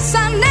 place I